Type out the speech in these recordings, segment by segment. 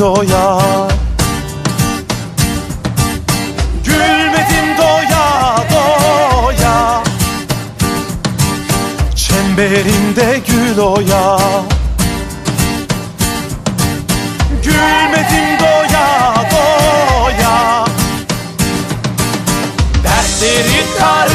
doya. Gülmedim doya doya. Çemberimde gül oya. Gülmedim doya doya. Dertleri kar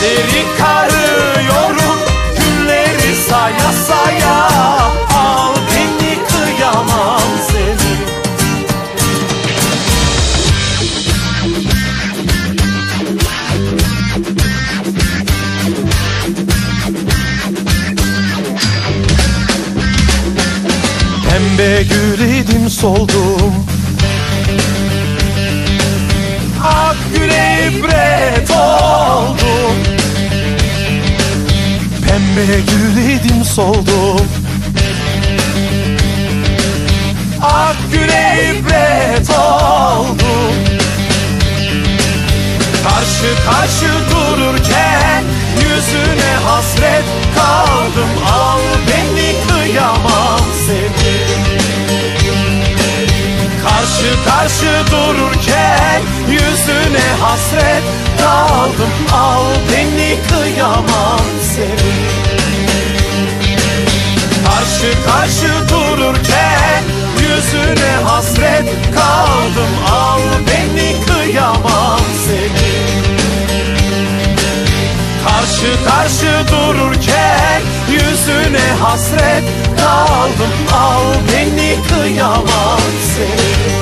Dertleri karıyorum Günleri saya saya. Al beni kıyamam seni. Pembe gül idim soldum Pembe gül idim soldum. Ak güle ibret oldum. Karşı karşı dururken Yüzüne hasret kaldım. Al beni kıyamam seni. Karşı karşı dururken Yüzüne hasret kaldım. Al beni kıyamam seni Karşı dururken Yüzüne hasret kaldım. Al beni kıyamam seni